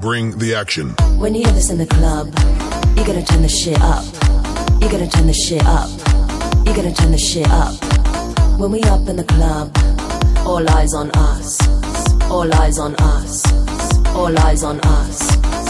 Bring the action. When you hear this in the club, you gotta turn the shit up. You gotta turn the shit up. You gotta turn the shit up. When we up in the club, all eyes on us. All eyes on us. All eyes on us.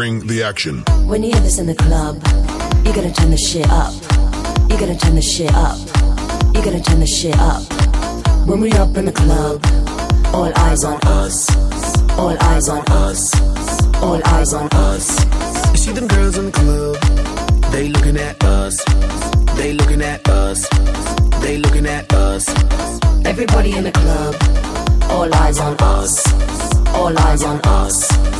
Bring the action. When you hear this in the club, you gotta turn the shit up. You gotta turn the shit up. You gotta turn the shit up. When we up in the club, all eyes on us. All eyes on us. All eyes on us. You see them girls in the club, they looking at us. They looking at us. They looking at us. Everybody in the club, all eyes on us. All eyes on us.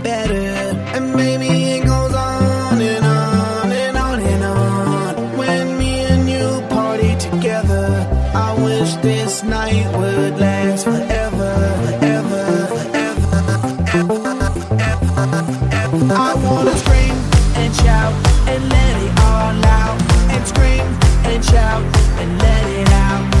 together. I wish this night would last forever, ever, ever, ever, ever. I wanna scream and shout and let it all out, and scream and shout and let it out.